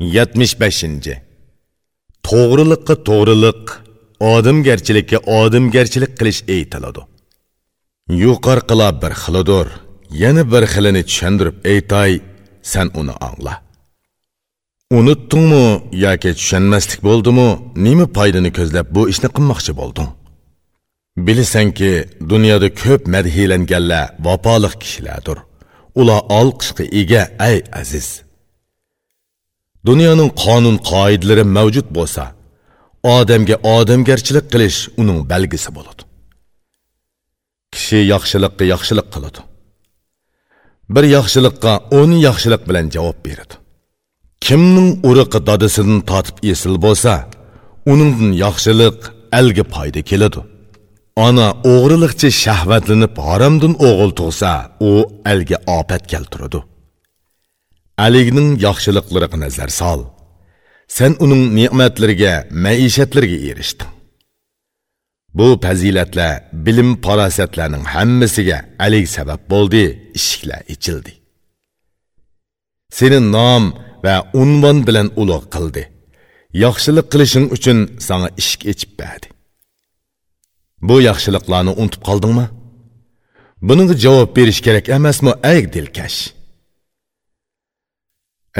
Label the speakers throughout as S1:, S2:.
S1: 75. To'g'riliqqa to'g'rilik, odamgarchilikka odamgarchilik qilish aytiladi. Yuqorqilar bir xilidir, yana bir xilini tushundirib aytay, sen uni angla. Unutdingmi yoki tushunmaslik bo'ldimi? Nima foydani ko'zlab bu ishni qilmoqchi bo'lding? Bilasanki, dunyoda ko'p madhilanganlar vafoliq kishilardir. Ular olqishga ega ay aziz. Dunyoning qonun qoidalari mavjud bo'lsa odamga odamgarchilik qilish uning belgisi bo'ladi. Kishi yaxshilikqa yaxshilik qiladi. Bir yaxshilikqa o'n yaxshilik bilan javob beradi. Kimning urug'i dadasidan totib esil bo'lsa uningdan yaxshilik alga foyda keladi. Ona o'g'rilikcha shahvatlanib haromdan o'g'il tug'sa u alga ofat keltiradi. Aligning yaxshiliklariga nazar sol. Sen uning ne'matlariga, maishatlarga erishding. Bu fazilatlar, bilim farosatlarning hammasiga Ali sabab bo'ldi, eshiklar ichildi. Seni nom va unvon bilan ulug' qildi. Yaxshilik qilishing uchun sana ishik ichib berdi. Bu yaxshiliklarni unutib qoldingmi? Buning javob berish kerak emasmi, ay dilkash?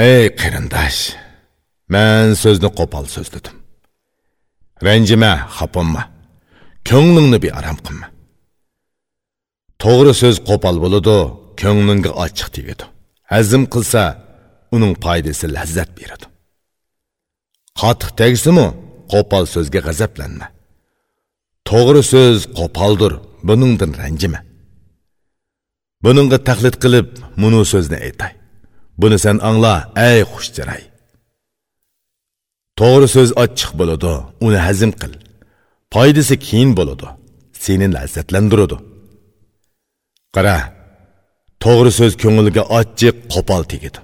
S1: Ey qarindosh man so'zni qo'pol so'zladim ranjima xaponma ko'nglingni bearam qilma. To'g'ri so'z qo'pol bo'ladi ko'nglingga ochiq tegadi. Hazm qilsa uning foydasi lazzat beradi. Qattiq tegsimu qo'pol so'zga g'azablanma. To'g'ri so'z qo'poldir buningdan ranjima. Buningga taqlid qilib munu so'zni aytay. Buni sen angla, ey xushchiray. To'g'ri so'z ochiq bo'ladi, uni hazm qil. Foydasi keyin bo'ladi, seni lazzatlantiradi. Qara, to'g'ri so'z ko'ngilga ochiq qo'pol tegadi.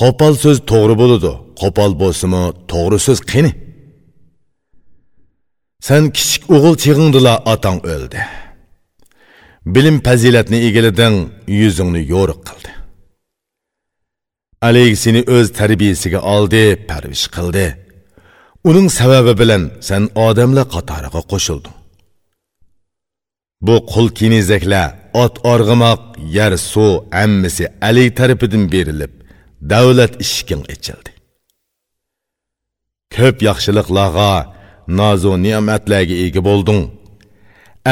S1: Qo'pol so'z to'g'ri bo'ladi, qo'pol bo'lsimi, to'g'ri so'z qani? Sen kichik o'g'il chig'ingdila otang o'ldi. Bilim fazilatni egalading, yuzingni yo'riq qildi. Alik seni o'z tarbiyasiga oldi, parvish qildi. Uning sababi bilan sen odamlar qatoriga qo'shilding. Bu qul kinizaklar, ot org'imoq, yer suv hammasi Ali tarafidan berilib, davlat ishking ichildi. Ko'p yaxshiliklarga, nozu ne'matlarga ega bo'lding.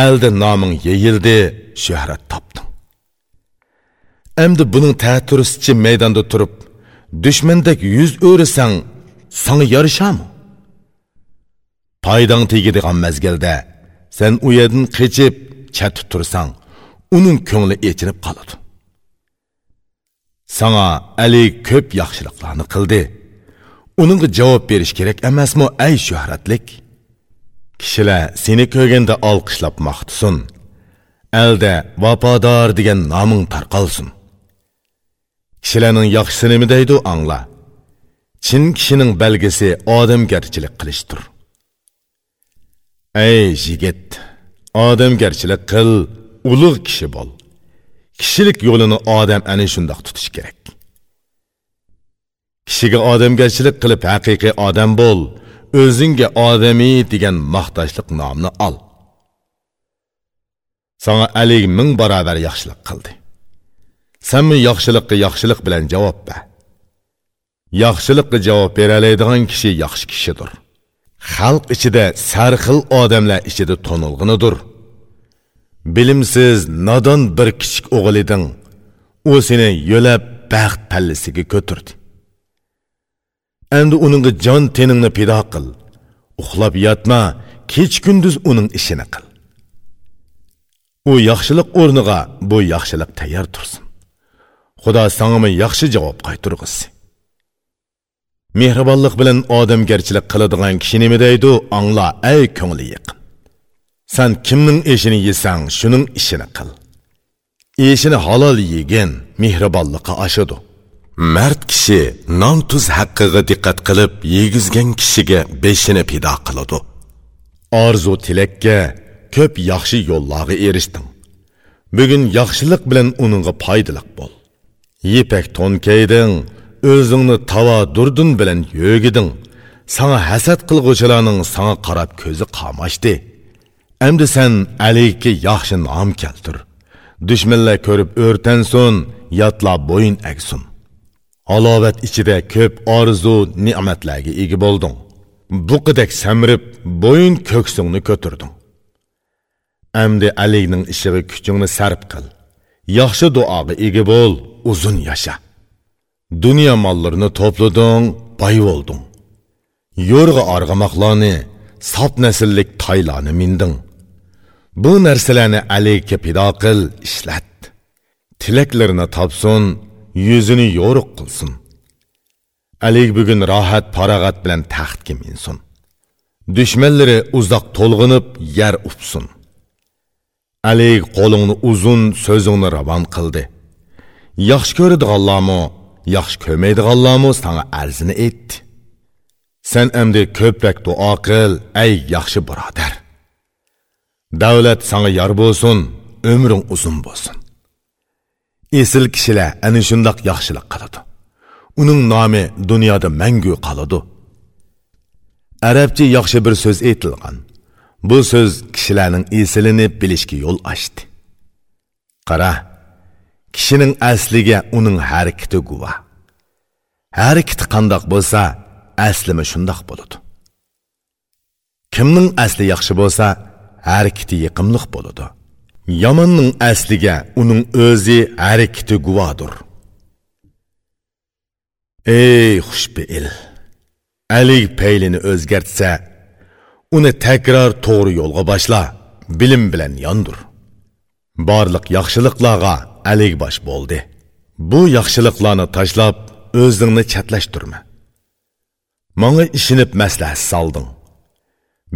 S1: Elde noming yeyildi, shuhrat topding. Әмді бұның тәтірісічі maydonda тұрып, dushmandek yuz өрісің, саңы ярышамы? foydang тегедіған мәзгелде, сән u қечіп, qechib chatib оның көңілі ko'ngli қалады. Саңа әлі көп яқшылықланы қылды. Оныңғы жауап беріш керек әмәс мұ әй шөһрәтлік? kishilar сені ko'rganda алқышлап мақтысын. Әлде вападар деген намың тарқалсын. Kishilarning yaxshisi nima deydi angla. Chin kishining belgisi odamgarchilik qilishdir. Ey yigit odamgarchilik qil ulug' kishi bo'l. Kishilik yo'lini odam ana shundoq tutish kerak. Kishiga odamgarchilik qilib haqiqiy odam bo'l o'zingga odamiy degan maqtashliq nomni ol sana alik ming barobar yaxshilik qildi. Сәмі яқшылыққа яқшылық білән жауап бә. Яқшылыққа жауап берәлейдіған kishi yaxshi kishidir xalq ichida sarxil odamlar ichida tonilg'inidir Bilimsiz, nodon bir kichik o'g'il eding. U seni yo'lab baxt pallisiga ko'tirdi. Endi uningga jon teningni pido qil. Uxlab yotma, kech kunduz uning ishini qil. U yaxshilik o'rniga bu yaxshilik tayyor tursin. Xudo sangimi yaxshi javob qayturg'isi mehribonlik bilan odamgarchilik qiladigan kishi nima deydi? Angla ey ko'ngli yaqin san kimning ishini yesang shuning ishini qil. Ishini halol yegin mehribonlikqa oshadi. Mard kishi non tuz haqqiga diqqat qilib yegizgan kishiga beshini pido qiladi. Orzu tilakka ko'p yaxshi yo'llarga erishding bugun yaxshilik bilan uningga foydaliq bo'l. Yipek ton keyding, o'zingni tava durdun bilan yo'giding sana hasad qilg'uvchilarning sana qarab ko'zi qamashdi endi sen alikka yaxshi nom keltir. Dushmanlar ko'rib o'rtansin yatlab bo'yin agsin halovat ichida ko'p orzu ne'matlarga ega bo'lding buqidak samirib bo'yin ko'ksingni ko'tirding endi alikning ishiga kuchingni sarf qil yaxshi duoga ega bo'l uzun yasha. Dunyo mollarini to'plading boy bo'lding. Yo'rg'a arg'amoqlarni sop nasllik toylarni minding. Bu narsalarni alayka pido qil ishlat. Tilaklarini topsin yuzini yo'riq qilsin. Alik bugun rohat farog'at bilan taxtga minsin. Dushmanlari uzoq to'lg'inib yer upsin. Ali qo'lingni uzun so'zingni ravon qildi. Yaxshi ko'radiganlarmi yaxshi ko'rmaydiganlarmi sanga arzini aytdi san endi ko'prak duo qil ay yaxshi birodar. Davlat sanga yor bo'lsin umring uzun bo'lsin. Esil kishilar ana shundoq yaxshilik qiladi. Uning nomi dunyoda mangu qoladi. Arabcha yaxshi bir so'z aytilgan. Bu so'z kishilarning esilini bilishga yo'l ochdi. Qara kishining asliga uning harakati guvoh harakati qandoq bo'lsa aslimi shundoq bo'ladi. Kimning asli yaxshi bo'lsa harakati yiqimliq bo'ladi. Yomonning asliga uning o'zi harakati guvodir. Ey xushbeil alik peylini o'zgartsa uni takror to'g'ri yo'lga boshla. Bilim bilan yondir borliq yaxshiliklarga alik bosh bo'ldi. Bu yaxshiliklarni tashlab o'zingni chatlashtirma manga ishinib maslahat solding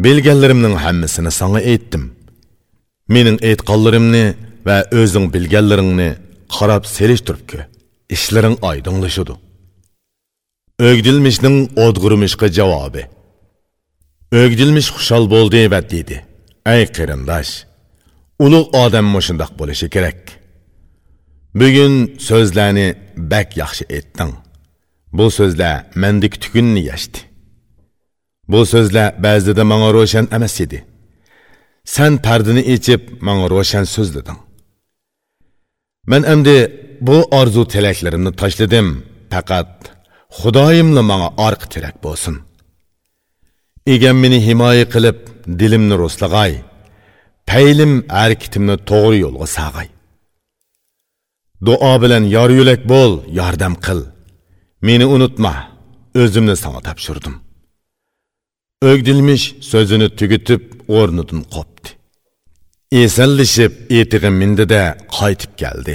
S1: bilganlarimning hammasini sanga aytdim. Mening aytqanlarimni va o'zing bilganlaringni qarab selishtiribki ishlaring oydinlashudi o'gdilmishning o'dg'urmishqa javobi. O'gdilmish xushol bo'ldi va dedi ey qarindosh ulug' odam mushundoq bo'lishi kerak. Bugun so'zlarni bak yaxshi aytding bu so'zlar mendiki tugunni yashdi. Bu so'zlar ba'zida manga ro'shan emas edi. Sen pardini ichib manga ro'shan so'zlading man endi bu orzu tilaklarimni tashladim faqat xudoyimni manga orqa tirak bo'lsin. Egam meni himoya qilib dilimni ro'slag'ay paylim harakatimni to'g'ri yo'lga sag'ay. Duo bilan yor yo'lak bo'l yordam qil. Meni unutma o'zimni sanga topshirdim. O'gdilmish so'zini tugitib o'rnidan qopdi. Esallashib etig'i mindida qaytib keldi.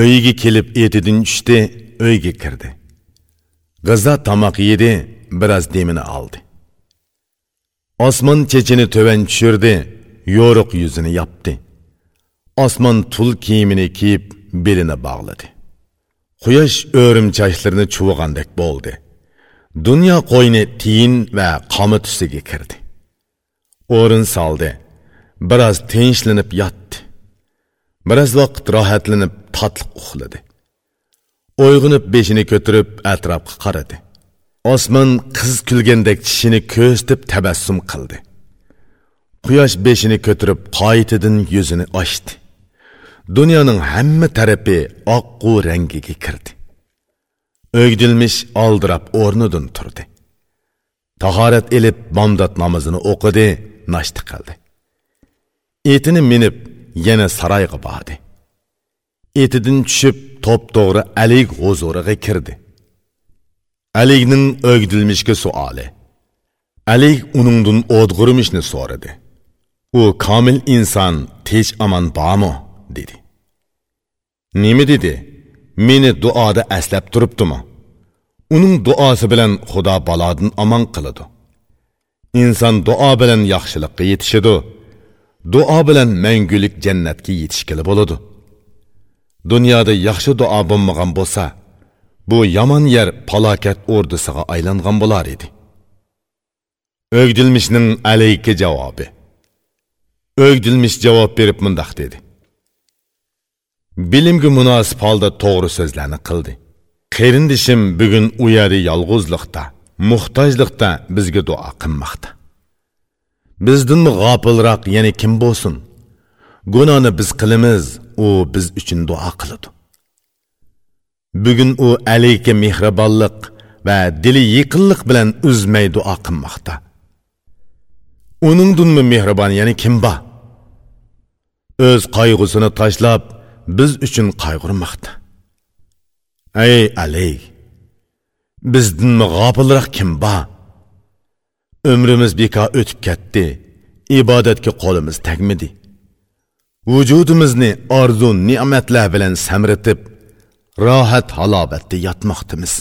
S1: Uyiga kelib etidan tushdi uyga kirdi. G'iza tomoq yedi biraz demini oldi osmon chechini tuvan tushirdi yo'riq yuzini yopdi osmon tul kiyimini kiyib belini bog'ladi quyosh o'rimchashlarini chuvag'andek bo'ldi. Dunyo qo'yni tiyin va qomi tusiga kirdi. O'rin soldi biroz tinchlanib yotdi biroz vaqt rohatlanib totliq uxladi uyg'unib beshini ko'tirib atrofga qaradi osmon qiz kulgandek tishini ko'rsatib tabassum qildi. Quyosh beshini ko'tarib qaytadan yuzini ochdi. Dunyoning hamma tarafi oqqu rangiga kirdi. O'gdilmish oldirab o'rnidan turdi. Tahorat ilib bomdod namozini o'qidi nashti qildi. Etini minib yana saroyga bordi. Etidan tushib to'p to'g'ri alik huzuriga kirdi. Alikning o'gdilmishga suoli. Alik uningdan o'dg'urmishni so'radi. U komil inson tinch omon bormi? dedi. Nima dedi? Meni duoda aslab turibdimi? Uning duosi bilan xudo balodan omon qiladi. Inson duo bilan yaxshilikqa yetishidi duo bilan mangulik jannatga yetishgili bo'ladi. Dunyoda yaxshi duo bo'lmagan bo'lsa bu yomon yer palokat o'rdisiga aylangan bo'lar edi. O'gdilmishning alayki javobi. O'gdilmish javob berib mundoq dedi. Bilimga munosib holda to'g'ri so'zlarni qildi. Qarindishim bugun u yeri yolg'izlikda muhtojlikda bizga duo qilmoqda. Bizdan g'ofilroq yana kim bo'lsin? Gunohni biz qilamiz u biz uchun duo qiladi. Bugun u alayka mehribonlik va dili yiqinlik bilan uzmay duo qilmoqda. Uningdunmi mehribon yana kim bor? O'z qayg'usini tashlab biz uchun qayg'urmoqda. Ey alay bizdinmi g'ofilroq kim bor? Umrimiz bekor o'tib ketdi ibodatga qo'limiz tagmidi vujudimizni orzu ne'matlar bilan samritib rohat halobatda yotmoqdimiz.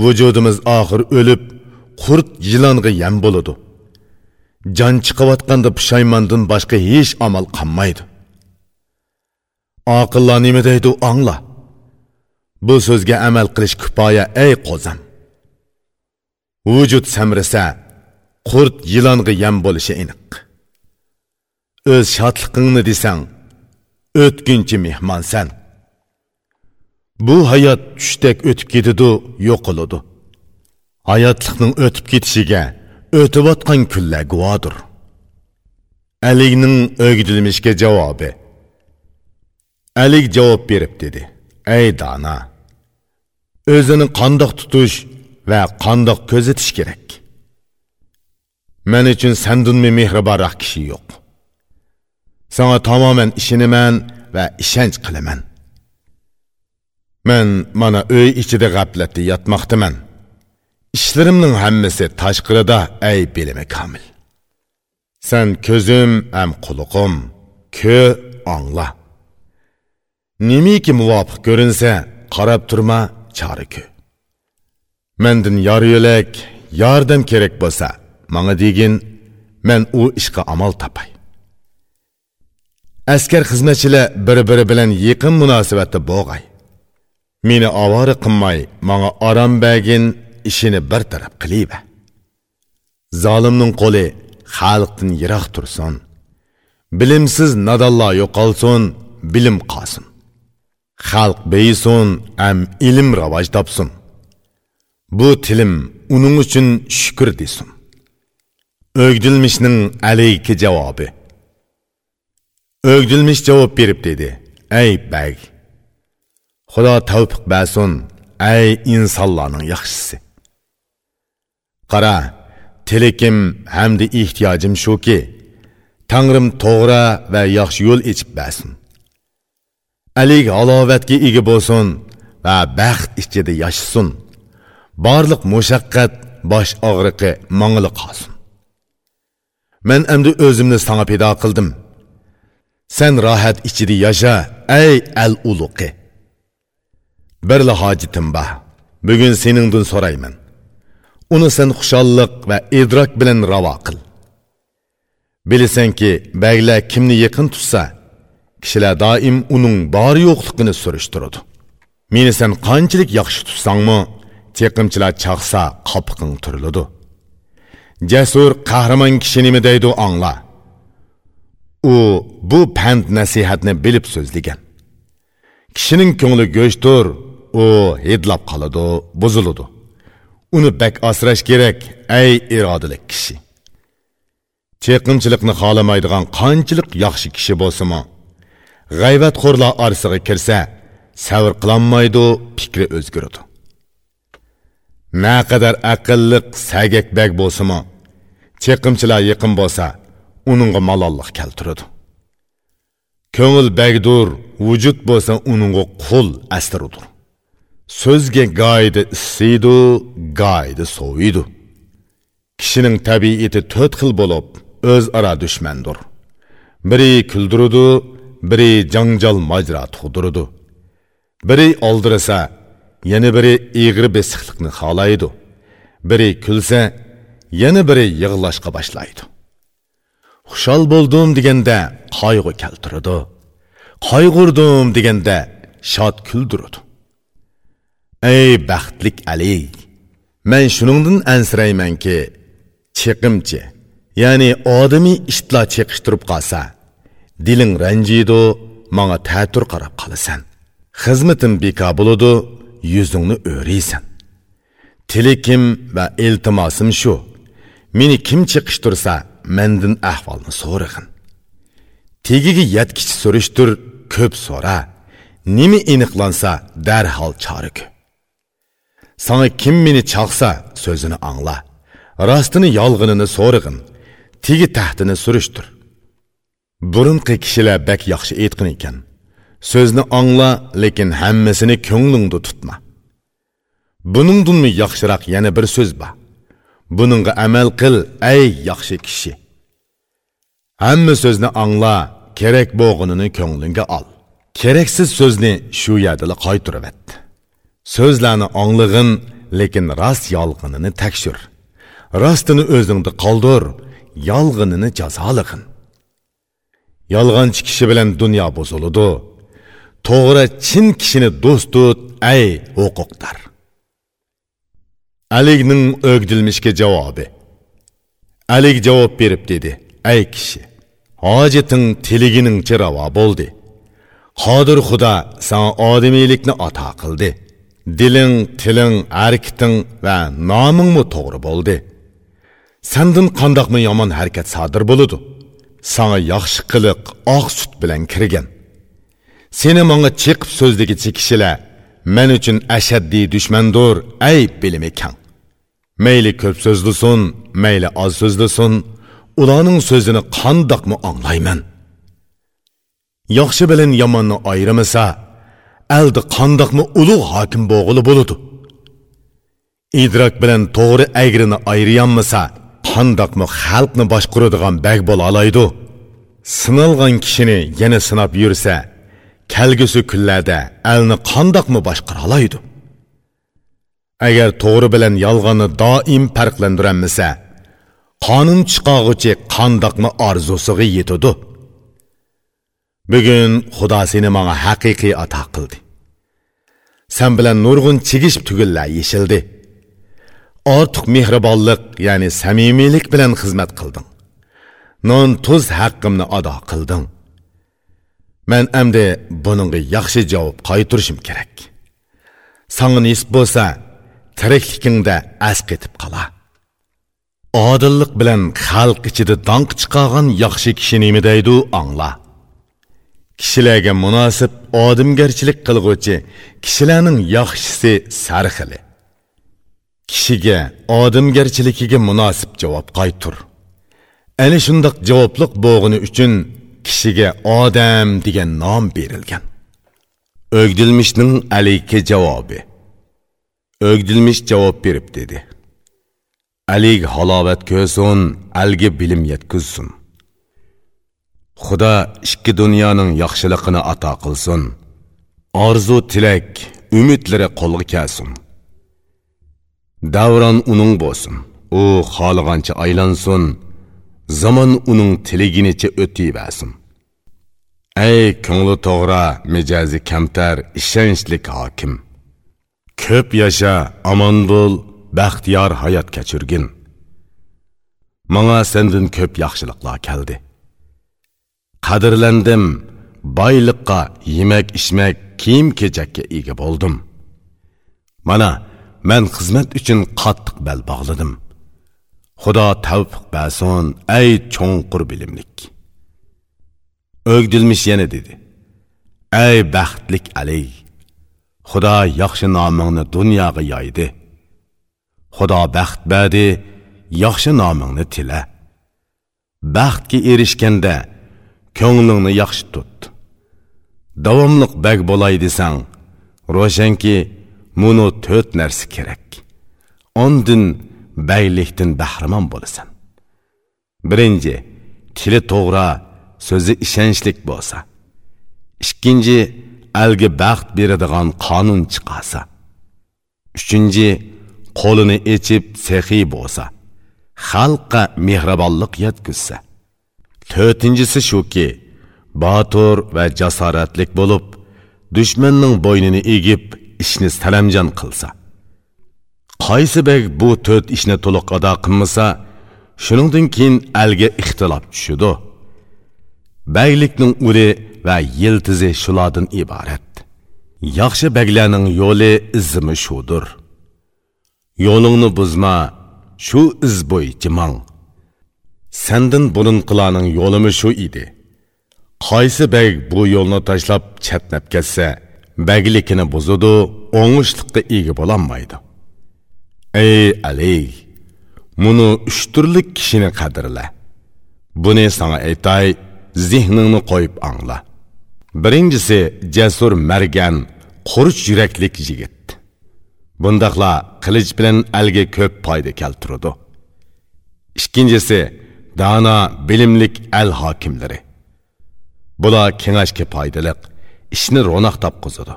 S1: Vujudimiz oxir o'lib qurt yilonga yam bo'ladi. Jon chiqayotganda pushaymondan boshqa hech amal qolmaydi oqillar nima deydi angla bu so'zga amal qilish kifoya ey qo'zam vujud samrisa qurt yilonga yam bo'lishi aniq. O'z shodliqingni desang o'tgunchi mehmonsan. Bu hayot tushdek o'tib ketidi yo'q qiladi hayotlikning o'tib ketishiga o'tibotgan kunlar guvodir aligning o'gdilmishga javobi alik javob berib dedi ey dona o'zini qandoq tutish va qandoq ko'zitish kerak men uchun sandunmi mehribonroq kishi yo'q sana tamoman ishinaman va ishonch qilaman men mana uy ichida g'aflatda yotmoqdaman. Ishlarimning hammasi tashqarida ey bilimi komil sen ko'zim ham qulog'im ko angla nimiki muvofiq ko'rinsa qarab turma chori ku. Mendin yor yo'lak yordam kerak bo'lsa manga degin men u ishga amal topay. Askar xizmatchilar bir biri bilan yaqin munosabatda bo'lg'ay meni ovora qilmay manga orom bergin ishini bir taraf qiliyba zolimning qo'li xalqdan yiroq tursin. Bilimsiz nadallo yo'qolsin bilim qolsin. Xalq beyisin am ilm rivoj topsin. Bu tilim uning uchun shukur desin. O'gdilmishning alayki javobi. O'gdilmish javob berib dedi ey bag xudo tavfiq bersin ay insonlarning yaxshisi. Qara tilikim hamda ehtiyojim shuki tangrim to'g'ri va yaxshi yo'l ichib bersin. Alik halovatga ega bo'lsin va baxt ichida yashasin barliq mushaqqat bosh og'riqi mangli qolsin. Man endi o'zimni sanga pido qildim. Sen rohat ichida yasha ey al uluqi birla hojitim ba bugun seningdan so'rayman. Uni sen xushalliq va idrok bilan ravo qil. Bilasanki baglar kimni yaqin tutsa kishilar doim uning bor yo'qligini surishtiradi. Meni sen qanchalik yaxshi tutsangmi teqimchilar chaqsa qopiqing turiladi. Jasur qahramon kishi nima deydi angla u bu pand nasihatni bilib so'zlagan. Kishining ko'ngli go'shtur u hidlab qoladi buziladi. Uni bak asrash kerak ey irodali kishi. Cheqinchilikni xohlamaydigan qanchalik yaxshi kishi bo'lsimi? G'ayvatxo'rlar orasiga kirsa savr qilolmaydi fikri o'zgaradi. Naqadar aqlliq sagakbak bo'lsimi? Cheqimchilar yaqin bo'lsa uningga malollik keltiradi. Ko'ngil bagdur vujud bo'lsa uningga qul astirudur so'zga goyida issiydi goyida soviydi kishining tabiati to'rt xil bo'lib o'zaro dushmandir biri kuldirudi biri janjal majra tug'dirudi biri oldirasa yana biri egri besiqlikni xohlaydi biri kulsa yana biri yig'lashga boshlaydi xushol bo'ldim deganda qayg'u keltiradi qayg'urdim deganda shod kuldiradi ey baxtlik ali man shuningdan ansiraymanki chiqimchi ya'ni odamiy ishtlar cheqishtirib qolsa diling ranjiydi manga ta'tur qarab qolasan. Xizmatim beka bo'ladi yuzingni o'riysan. Tilikim va iltimosim shu. Meni kim chiqishtirsa mendin ahvolni so'rag'in tegiga yetkich so'rishtir ko'p so'ra. Nima aniqlansa darhol chorigi sana kim meni chaqsa sözünü angla rostini yolg'inini so'rag'in Tigi tahtini surishtir burunqi kishilar bak yaxshi aytqin ekan so'zni angla lekin hammasini ko'nglingda tutma. Buningdunmi yaxshiroq yana bir so'z bor buningga amal qil ey yaxshi kishi hamma so'zni angla kerak bo'g'inini ko'nglingga ol keraksiz so'zni shu yerdala qaytiravet so'zlarni onglig'in lekin rost yolg'inini takshur rostini o'zingda qoldir yolg'inini jazolig'in yolg'onchi kishi bilan dunyo buziladi to'g'ri chin kishini do'st tut ay huquqdor aligning o'gdilmishga javobi. Alik javob berib dedi ay kishi hojiting tiliginingcha ravo bo'ldi. Qodir xudo sana odimiylikni ato qildi. Diling tiling arkiting va nomingmi to'g'ri bo'ldi. Sandin qandoqmi yomon harakat sodir bo'ludi. Sanga yaxshi qiliq oq sut bilan kirgan seni manga chiqib so'zligichi kishilar men uchun ashaddiy dushmandur ay bilimi kang mayli ko'p so'zlisin mayli oz so'zlisin ularning so'zini qandoqmi anglayman. Yaxshi bilan yomonni ayrimasa aldi qandoqmi ulug' hokim bo'g'ili bo'ladi idrok bilan to'g'ri agrini ayriyanmasa qandoqmi xalqni boshqaradigan bag bo'la oladi sinalgan kishini yana sinab yursa kelgusi kunlarda қандықмы qandoqmi boshqara oladi agar to'g'ri bilan yolg'onni doim farqlandiranmasa qonun chiqog'ichi qandoqmi orzusiga yetadi bugun xudo seni manga haqiqiy ato qildi. Sen bilan nurg'un chigishib tugillar yeshildi. Ortiq mehribonlik ya'ni samimiylik bilan xizmat qilding. Non tuz haqqimni ado qilding. Man amdi buningga yaxshi javob qaytirishim kerak. Sanga nisb bo'lsa tirikligingda asqetib qola odillik bilan xalq ichida donq chiqargan yaxshi kishini nima deydi angla. Kishilarga munosib odimgarchilik qilg'uvchi kishilarning yaxshisi sarxili kishiga odimgarchiligiga munosib javob qaytur. Ana shundoq javoblik bo'g'ini uchun kishiga odam degan nom berilgan. O'gdilmishning aliki javobi. O'gdilmish javob berib dedi. Alik halovat ko'rsin alga bilim yetkazsin xudo ikki dunyoning yaxshiligini ato qilsin. Orzu tilak umidlari qo'lga kelsin. Davron uning bo'lsin. U xohlagancha aylansin. Zamon uning tiliginicha o'tiversin. Ey ko'ngli to'g'ri mijozi kamtar ishonchlik hokim. Ko'p yasha omon bo'l baxtiyor hayot kechirgin. Manga sendan ko'p yaxshiliklar keldi. Qadrlandim boyliqqa yemak ichmak kiyim kechakka ega bo'ldim mana man xizmat uchun qattiq bel bog'ladim xudo tavfiq bersin ey cho'nqur bilimlik. O'gdilmish yana dedi. Ey baxtlik ali xudo yaxshi nomingni dunyoga yoydi xudo baxt berdi yaxshi nomingni tila baxtga erishganda ko'nglingni yaxshi tut. Davomliq bag bo'lay desang ro'shanki muni to'rt narsa kerak. Ondin baylikdan bahramon bo'lasan. Birinchi tili to'g'ri so'zi ishonchlik bo'lsa. Ikkinchi alga baxt beradigan qonun chiqasa. Uchinchi qo'lini echib sehiy bo'lsa. Xalqqa mehribonlik yetkazsa. To'rtinchisi shuki botur va jasoratlik bo'lib dushmanning bo'ynini egib ishni salamjon qilsa. Qaysi bek bu to'rt ishni to'liq ado qilmasa shuningdan keyin alga ixtilof tushidi baylikning uli va yiltizi shulardan iborat. Yaxshi baglarning yo'li izimi shudir. Yo'lingni buzma shu iz bo'yicha mang. Sandin burunqilarning yo'limi shu edi. Qaysi bag bu yo'lni tashlab chatnab ketsa beglikini buzudi o'ngishliqqa ega bo'lolmaydi ey ali bunu üç turli kishini qadrla. Buni sana aytay zihningni qo'yib angla. Birincisi jasur margan qurich yuraklik yigit. Bundaqla qilich bilan alga ko'p foyda keltiradi. Ikkinchisi dana bilimlik al hokimlari bular kengashga foydaliq ishni ro'naq topqizadi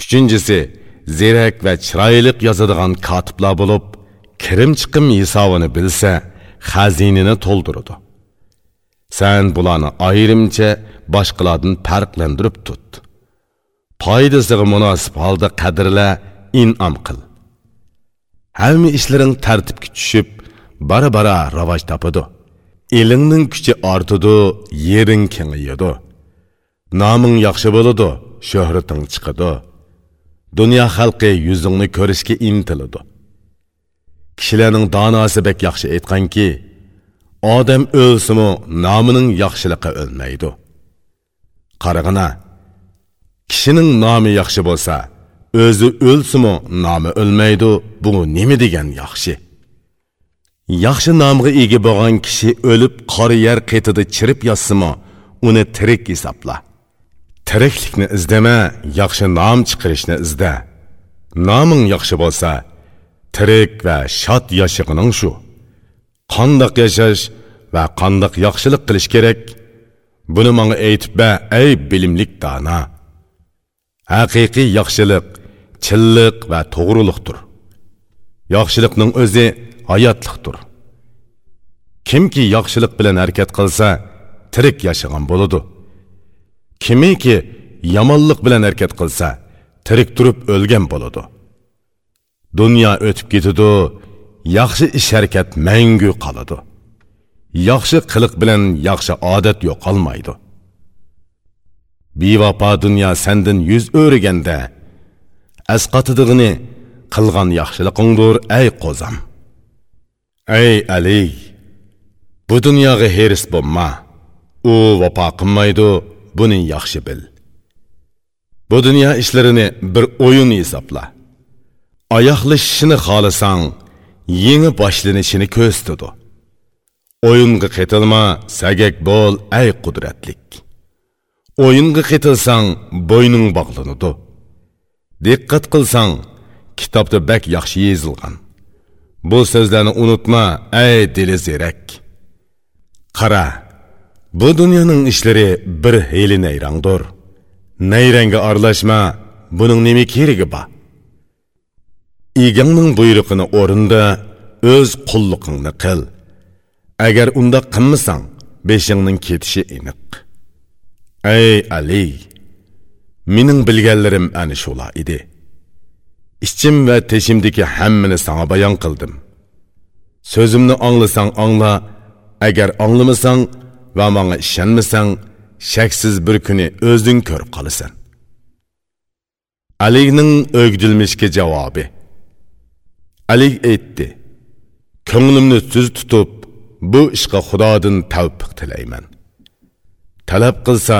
S1: uchinchisi zerak va chiroyliq yozadigan kotiblar bo'lib kirim chiqim hisobini bilsa xazinini to'ldiradi san bularni ayrimcha boshqalardan farqlantirib tut. Foydasiga munosib holda qadrla in'om qil hamma ishlaring tartibga tushib bara bara rivoj topadi. Elingning kuchi ortidi yering kengayadi. Noming yaxshi bo'ladi shohrating chiqadi. Dunyo xalqi yuzingni ko'rishga intiladi. Kishilarning donosi bek yaxshi aytganki odam o'lsimi nomining yaxshiliqi o'lmaydi. Qarag'ina kishining nomi yaxshi bo'lsa o'zi o'lsimi nomi o'lmaydi bu nima degan yaxshi? Yaxshi nomga ega bo'lgan kishi o'lib qora yer qetida chirib yotsimi uni tirik hisobla. Tiriklikni izdama yaxshi nom chiqarishni izda. Noming yaxshi bo'lsa tirik va shod yashig'ining shu. Qandoq yashash va qandoq yaxshilik qilish kerak? Buni menga aytib ba ey bilimlik dona. Haqiqiy yaxshilik chilliq va to'g'riliqdir yaxshilikning o'zi hayotliqdir kimki yaxshilik bilan harakat qilsa tirik yashagan bo'ladi kimiki yomonlik bilan harakat qilsa tirik turib o'lgan bo'ladi dunyo o'tib ketadi yaxshi ish harakat mangu qoladi yaxshi qiliq bilan yaxshi odat yo'qolmaydi bevafo dunyo sandin yuz o'riganda asqatidig'ini qilgan yaxshiliqingdir ey qo'zam ey ali bu dunyoga heris bo'lma. U vafo qilmaydi buni yaxshi bil. Bu dunyo ishlarini bir o'yin hisobla. Oyoqlashishini xohlasang yangi boshlanishini ko'ztidi o'yinga qetilma sagak bo'l ey qudratlik. O'yinga qetilsang bo'yning bog'lanadi. Diqqat qilsang kitobda bak yaxshi yezilgan. Bu so'zlarni unutma ey dili zerak qara bu dunyoning ishlari bir heli nayrangdir. Nayranga aralashma buning nima keragi bor egangning buyrug'ini o'rinda o'z qulluqingni qil. Agar unda qilmasang beshingning ketishi aniq ey ali mening bilganlarim ana shular edi. Ichim va teshimdagi hammani sanga bayon qildim so'zimni anglasang angla agar anglamasang va menga ishonmasang shaksiz bir kuni o'zing ko'rib qolasan alining o'gdilmishga javobi ali aytdi ko'nglimni tuz tutib bu ishga xudodan tavfiq tilayman talab qilsa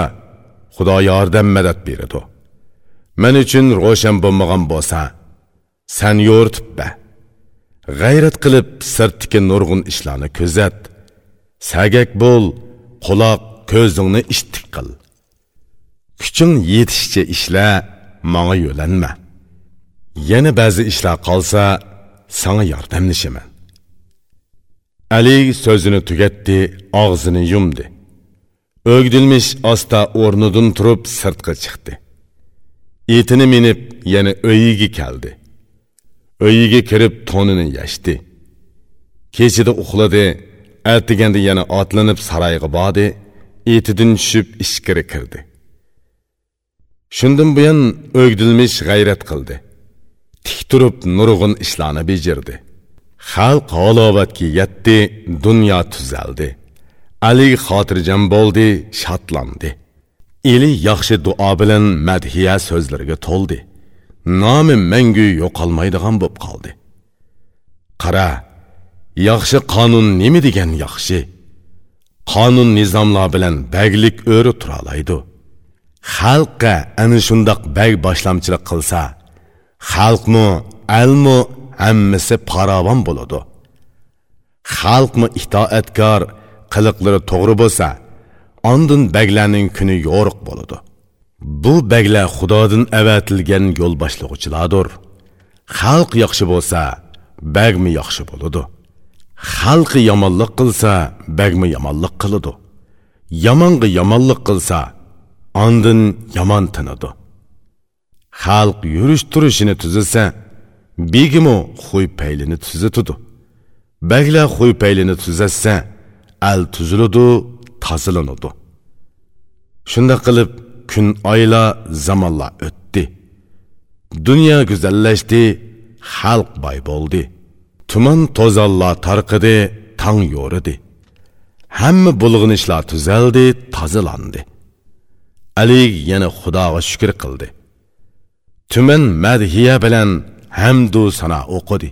S1: xudo yordam madad beradi men uchun ro'shan bo'lmagan bo'lsa san yo'rtib ba g'ayrat qilib sirtdagi nurg'un ishlarni ko'zat sagak bo'l quloq ko'zingni ishtik qil. Kuching yetishicha ishla manga yo'lanma. Yana ba'zi ishlar qolsa sana yordamlashaman ali so'zini tugatdi og'zini yumdi. O'gdilmish osta o'rnidan turib sirtqa chiqdi. Etini minib yana uyiga keldi. Uyiga kirib to'nini yashdi kechida uxladi ertaganda yana otlanib saroyga bordi etidan tushib ichkari kirdi shundan buyon o'gdilmish g'ayrat qildi tik turib nurg'un ishlarni bejirdi xalq halovatga yetdi dunyo tuzaldi ali xotirjam bo'ldi shodlandi eli yaxshi duo bilan madhiya so'zlarga to'ldi. Nomi mangu yo'qolmaydigan bo'lib qoldi. Qara yaxshi qonun nima degan yaxshi? Qonun nizomlar bilan baglik o'ri turalaydi. Xalqqa ana shundoq bag boshlamchilik qilsa xalqmi almi hammasi paravon bo'ladi. Xalqmi itoatkor qiliqlari to'g'ri bo'lsa ondin baglarning kuni yo'riq bo'ladi. Bu baglar xudodan avatilgan yo'l boshlovchilardir xalq yaxshi bo'lsa bagmi yaxshi bo'ladi. Xalqi yomonlik qilsa bagmi yomonlik qiladi. Yomonga yomonlik qilsa ondin yomon tinadi xalq yurish turishini tuzilsa begimu xuy paylini tuzatudi baglar xuy paylini tuzatsa al tuziladi tozilanadi shunda qilib kun oylar zamonlar o'tdi. Dunyo go'zallashdi xalq boy bo'ldi. Tuman to'zonlar tarqidi tong yo'ridi. Hamma bulg'inishlar tuzaldi tozalandi. Ali yana xudoga shukur qildi. Tuman madhiya bilan hamdu sana o'qidi.